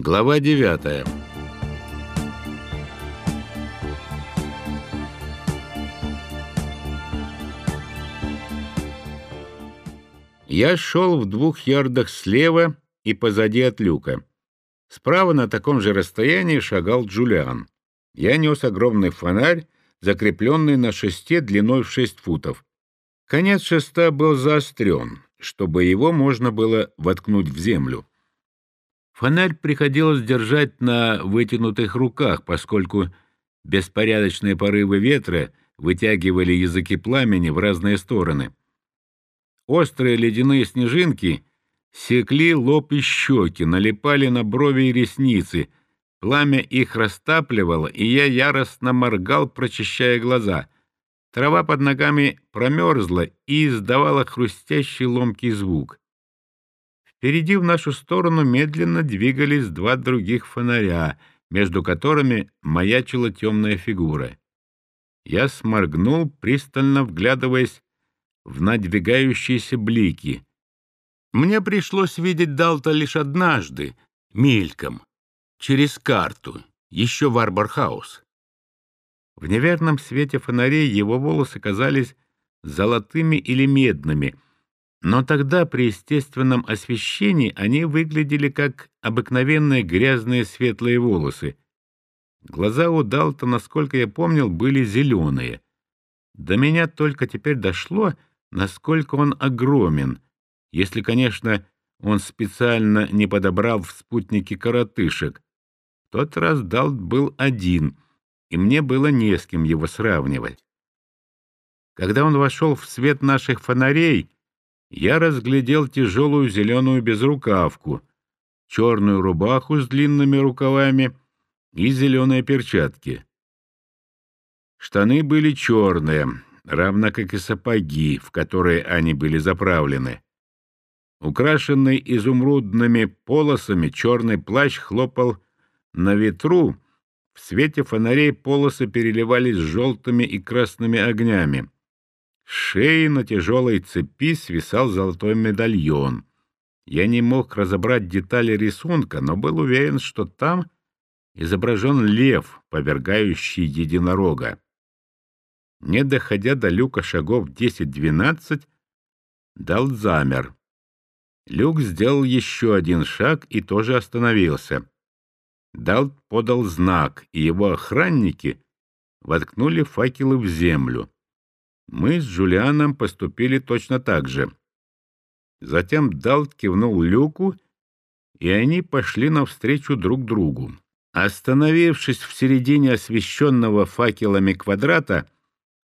Глава девятая. Я шел в двух ярдах слева и позади от люка. Справа на таком же расстоянии шагал Джулиан. Я нес огромный фонарь, закрепленный на шесте длиной в шесть футов. Конец шеста был заострен, чтобы его можно было воткнуть в землю. Фонарь приходилось держать на вытянутых руках, поскольку беспорядочные порывы ветра вытягивали языки пламени в разные стороны. Острые ледяные снежинки секли лоб и щеки, налипали на брови и ресницы. Пламя их растапливало, и я яростно моргал, прочищая глаза. Трава под ногами промерзла и издавала хрустящий ломкий звук. Впереди в нашу сторону медленно двигались два других фонаря, между которыми маячила темная фигура. Я сморгнул, пристально вглядываясь в надвигающиеся блики. Мне пришлось видеть Далта лишь однажды, мельком, через карту, еще в Арборхаус. В неверном свете фонарей его волосы казались золотыми или медными — но тогда при естественном освещении они выглядели как обыкновенные грязные светлые волосы. Глаза у Далта, насколько я помнил, были зеленые. До меня только теперь дошло, насколько он огромен, если, конечно, он специально не подобрал в спутнике коротышек. В тот раз Далт был один, и мне было не с кем его сравнивать. Когда он вошел в свет наших фонарей, я разглядел тяжелую зеленую безрукавку, черную рубаху с длинными рукавами и зеленые перчатки. Штаны были черные, равно как и сапоги, в которые они были заправлены. Украшенный изумрудными полосами черный плащ хлопал на ветру, в свете фонарей полосы переливались желтыми и красными огнями шеи на тяжелой цепи свисал золотой медальон. Я не мог разобрать детали рисунка, но был уверен, что там изображен лев, повергающий единорога. Не доходя до люка шагов 10-12, дал замер. Люк сделал еще один шаг и тоже остановился. Далт подал знак, и его охранники воткнули факелы в землю. Мы с Джулианом поступили точно так же. Затем Далт кивнул Люку, и они пошли навстречу друг другу. Остановившись в середине освещенного факелами квадрата,